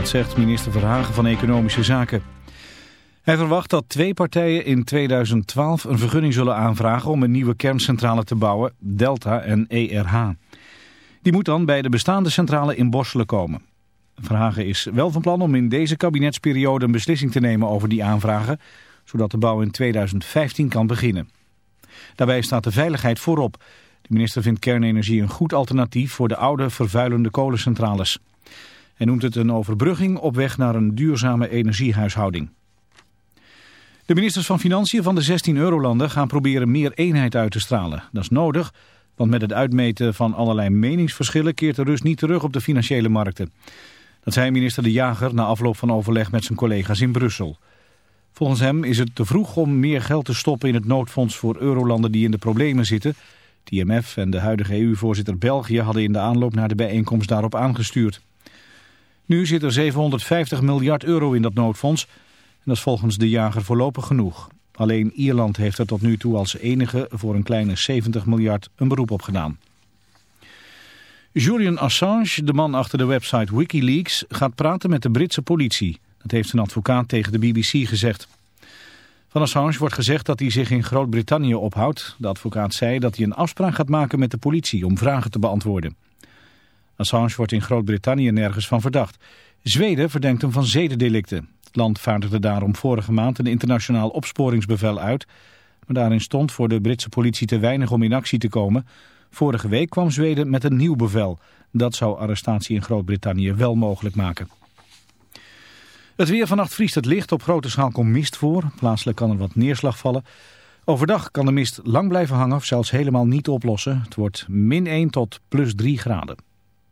Dat zegt minister Verhagen van Economische Zaken. Hij verwacht dat twee partijen in 2012 een vergunning zullen aanvragen om een nieuwe kerncentrale te bouwen, Delta en ERH. Die moet dan bij de bestaande centrale in Borselen komen. Verhagen is wel van plan om in deze kabinetsperiode een beslissing te nemen over die aanvragen, zodat de bouw in 2015 kan beginnen. Daarbij staat de veiligheid voorop. De minister vindt kernenergie een goed alternatief voor de oude vervuilende kolencentrales. Hij noemt het een overbrugging op weg naar een duurzame energiehuishouding. De ministers van Financiën van de 16 eurolanden gaan proberen meer eenheid uit te stralen. Dat is nodig, want met het uitmeten van allerlei meningsverschillen keert de rust niet terug op de financiële markten. Dat zei minister De Jager na afloop van overleg met zijn collega's in Brussel. Volgens hem is het te vroeg om meer geld te stoppen in het noodfonds voor eurolanden die in de problemen zitten. Het IMF en de huidige EU-voorzitter België hadden in de aanloop naar de bijeenkomst daarop aangestuurd. Nu zit er 750 miljard euro in dat noodfonds en dat is volgens De Jager voorlopig genoeg. Alleen Ierland heeft er tot nu toe als enige voor een kleine 70 miljard een beroep op gedaan. Julian Assange, de man achter de website Wikileaks, gaat praten met de Britse politie. Dat heeft zijn advocaat tegen de BBC gezegd. Van Assange wordt gezegd dat hij zich in Groot-Brittannië ophoudt. De advocaat zei dat hij een afspraak gaat maken met de politie om vragen te beantwoorden. Assange wordt in Groot-Brittannië nergens van verdacht. Zweden verdenkt hem van zedendelicten. Het land vaardigde daarom vorige maand een internationaal opsporingsbevel uit. Maar daarin stond voor de Britse politie te weinig om in actie te komen. Vorige week kwam Zweden met een nieuw bevel. Dat zou arrestatie in Groot-Brittannië wel mogelijk maken. Het weer vannacht vriest het licht. Op grote schaal komt mist voor. Plaatselijk kan er wat neerslag vallen. Overdag kan de mist lang blijven hangen of zelfs helemaal niet oplossen. Het wordt min 1 tot plus 3 graden.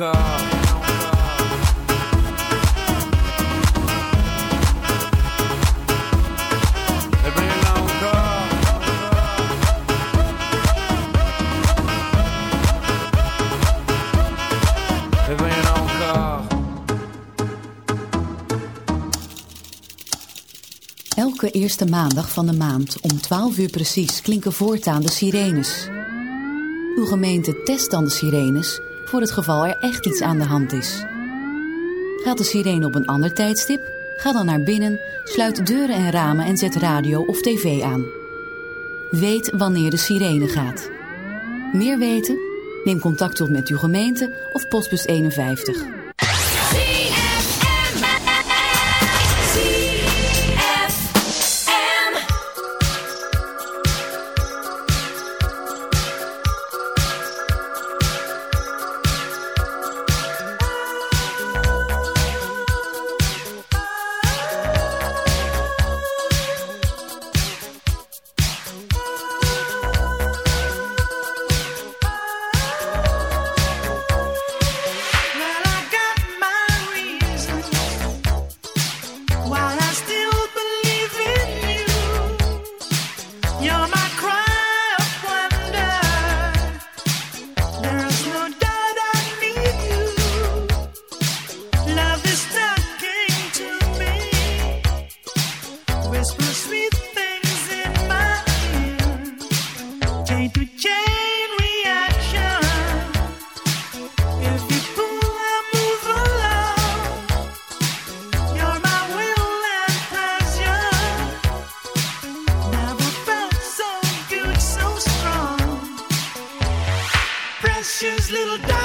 Elke eerste maandag van de maand om 12 uur precies klinken voortaan de sirenes. Uw gemeente test dan de sirenes voor het geval er echt iets aan de hand is. Gaat de sirene op een ander tijdstip? Ga dan naar binnen, sluit deuren en ramen en zet radio of tv aan. Weet wanneer de sirene gaat. Meer weten? Neem contact op met uw gemeente of postbus 51. Just little dog.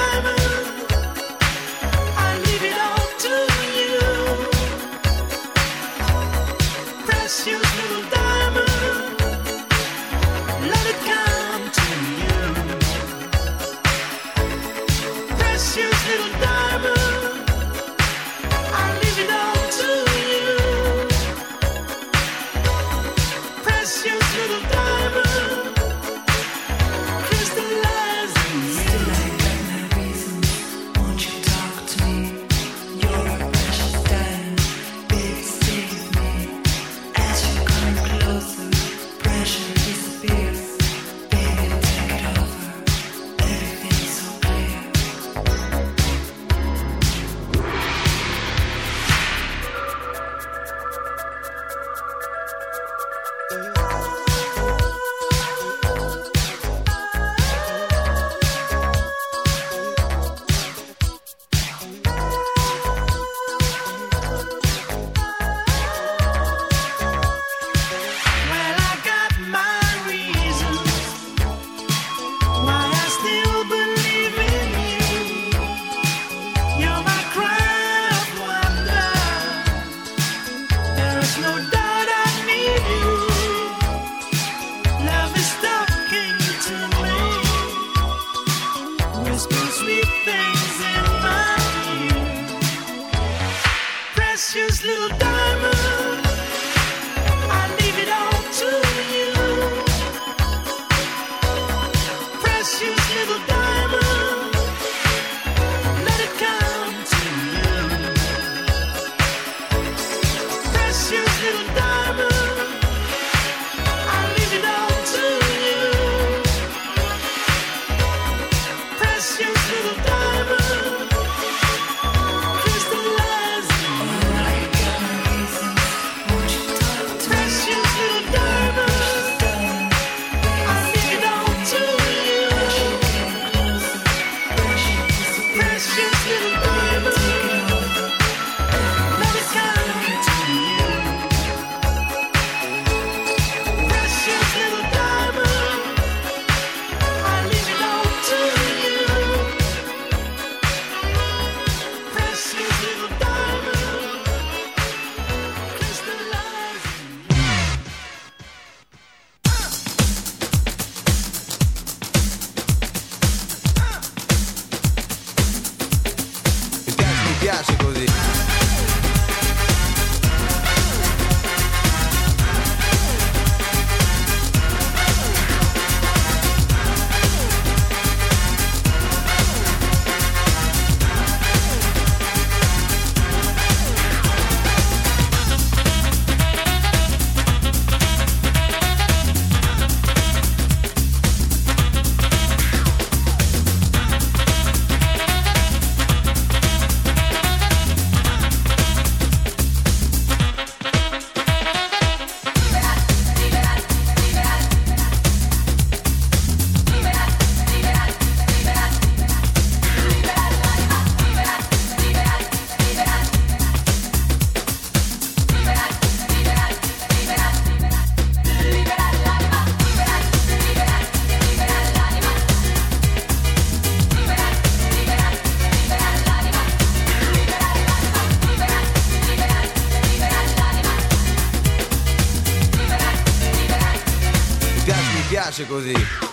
Così.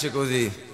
Piace così.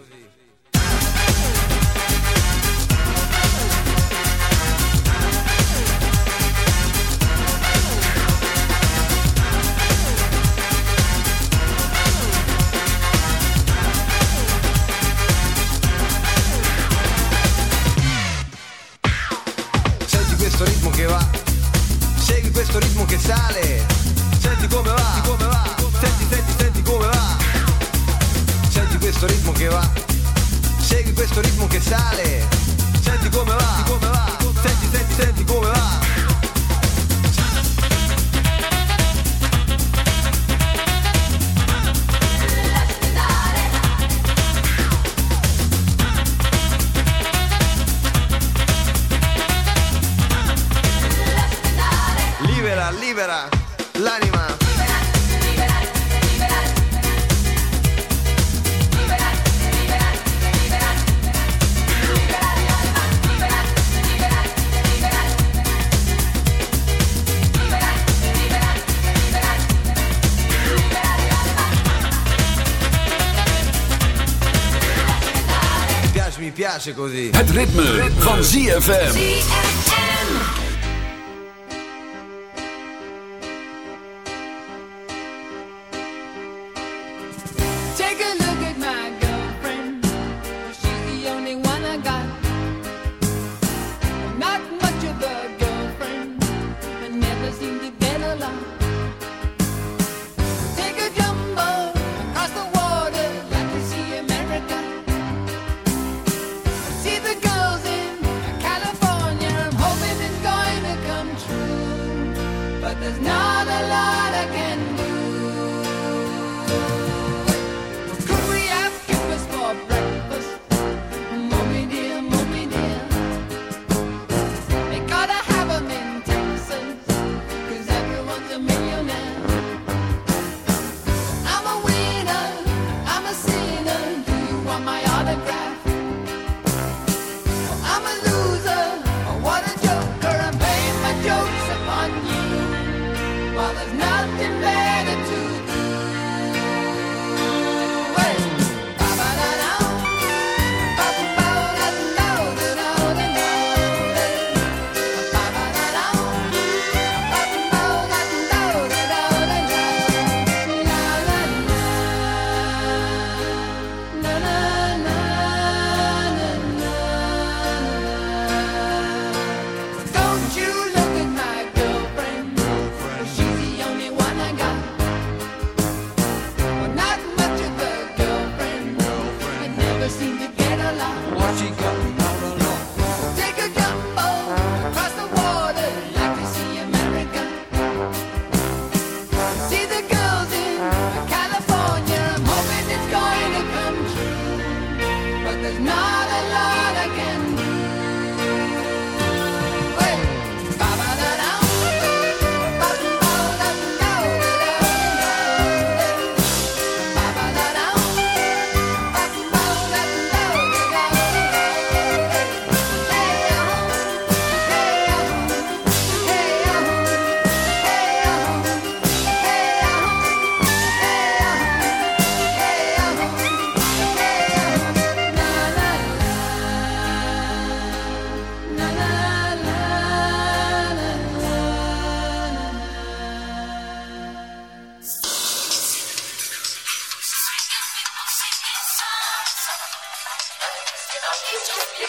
Het ritme, van ZFM.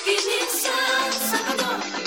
Движется за мной.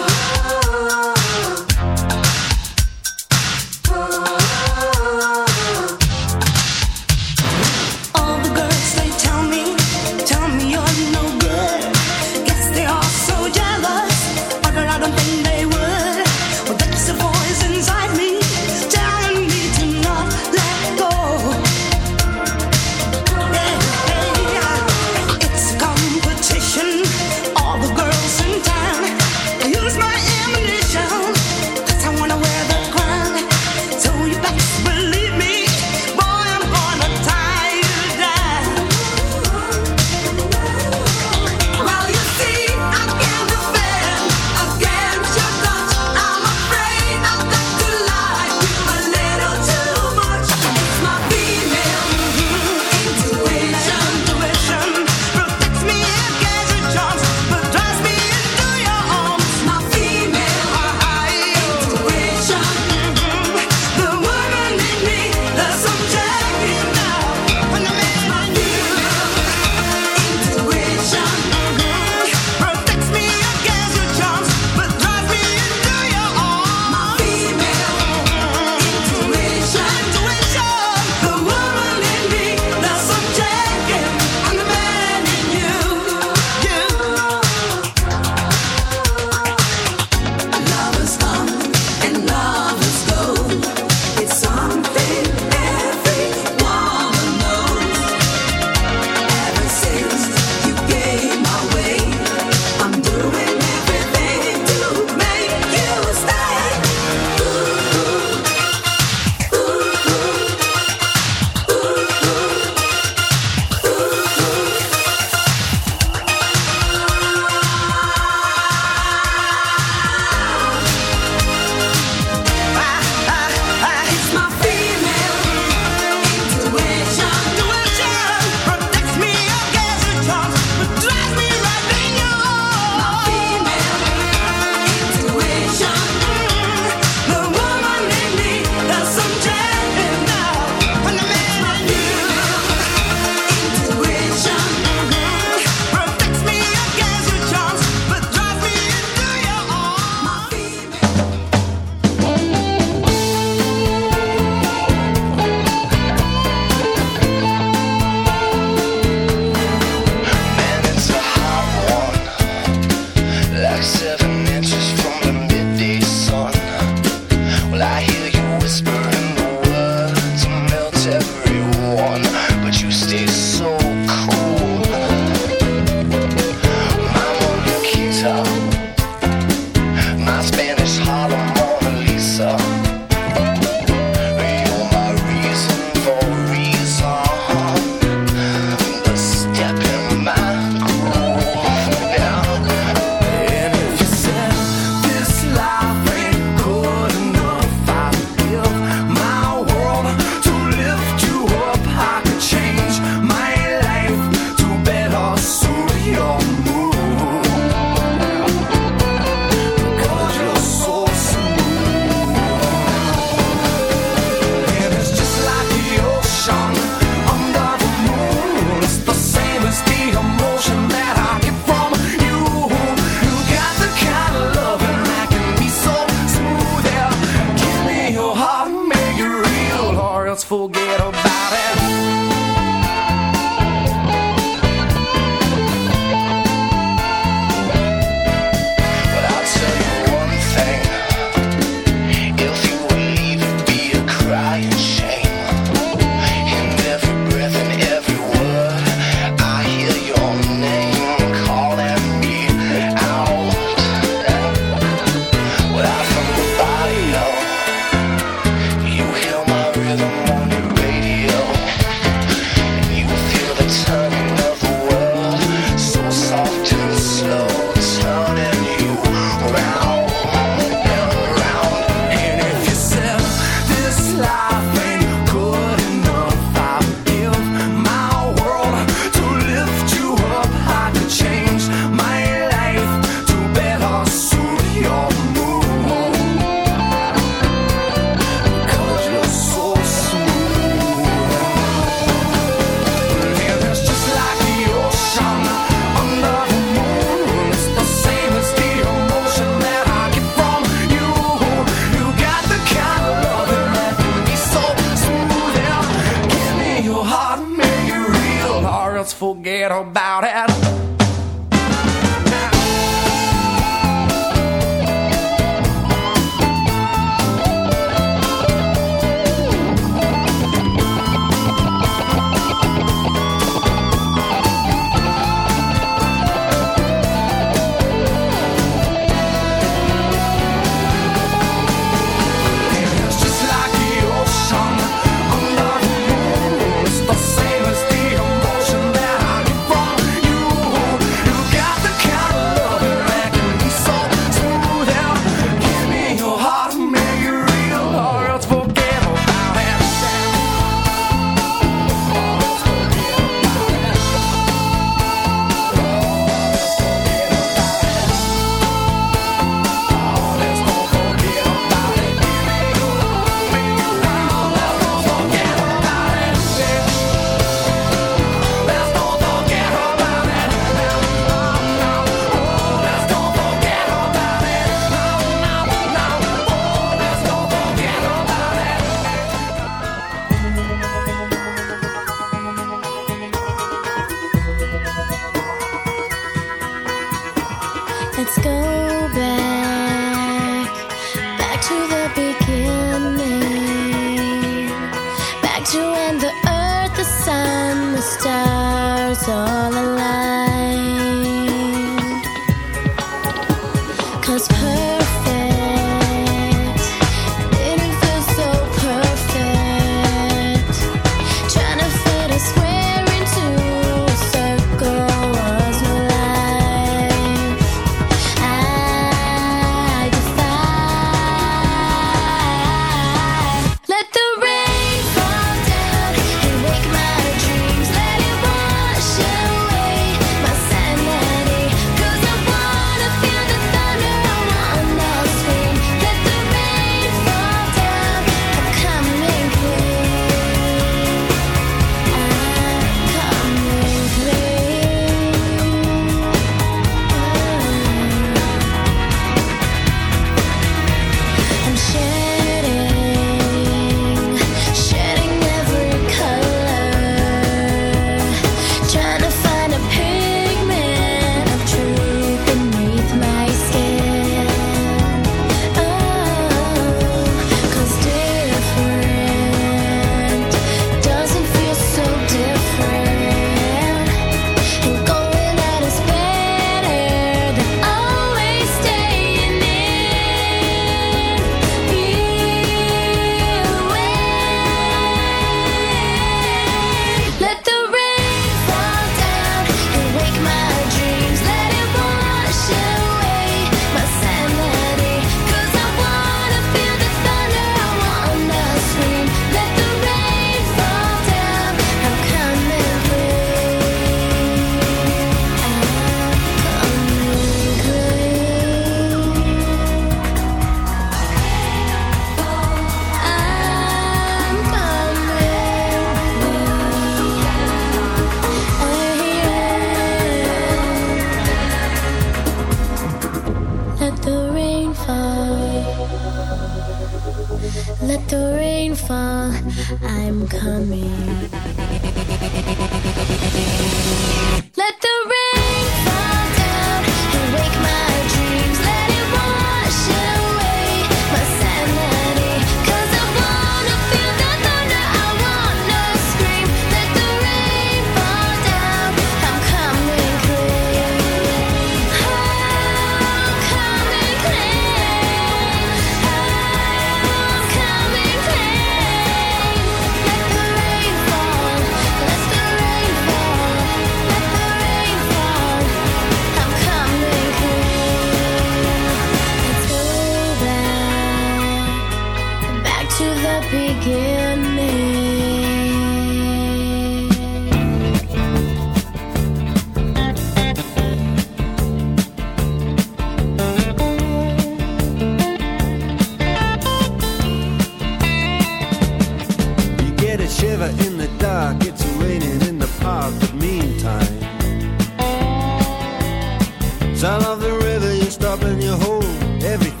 the river, you stop and you hold everything.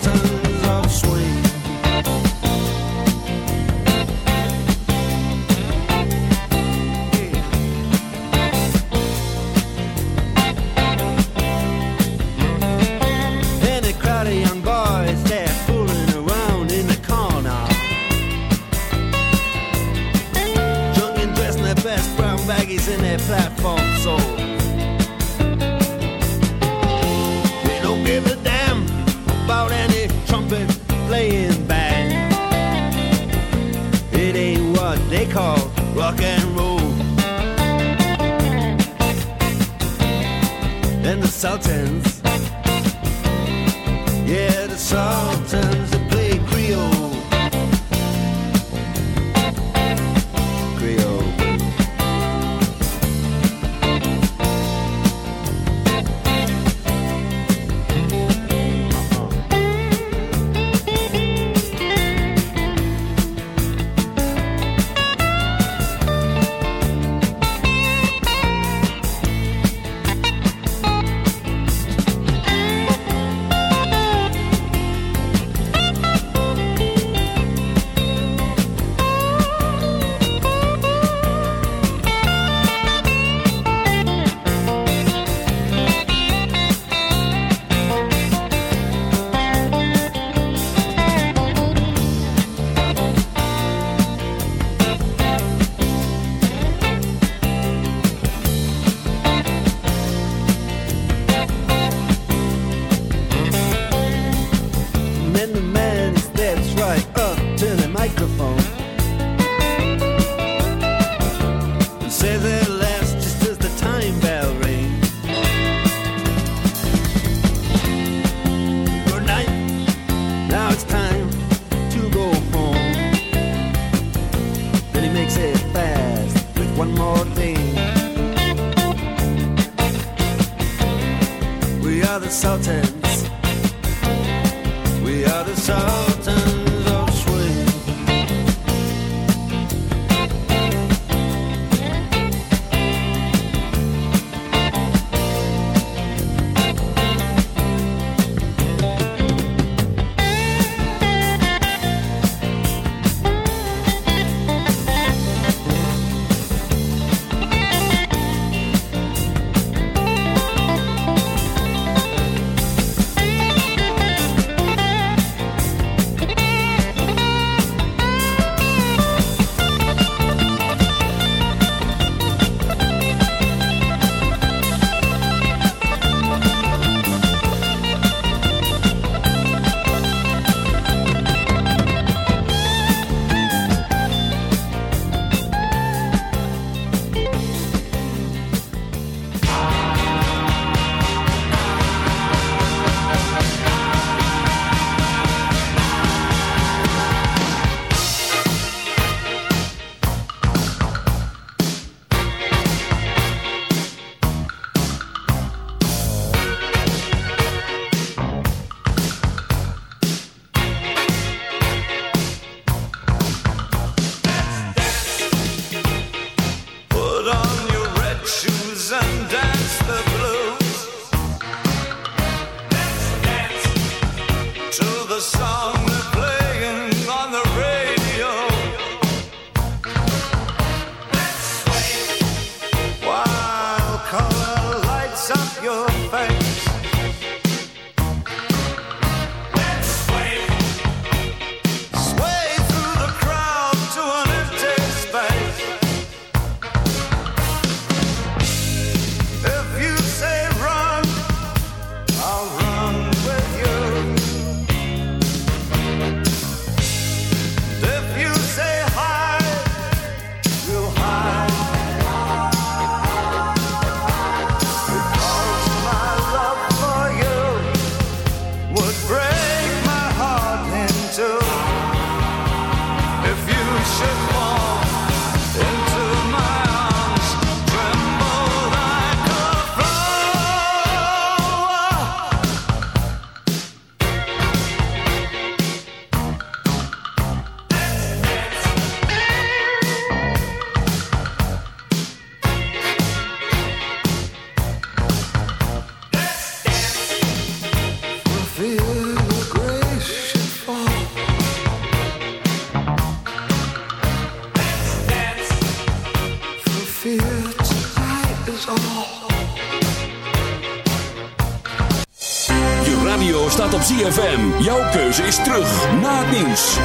ZFM. Jouw keuze is terug na het nieuws.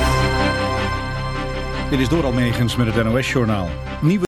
Dit is Doral Megens met het NOS-journaal. Nieuwe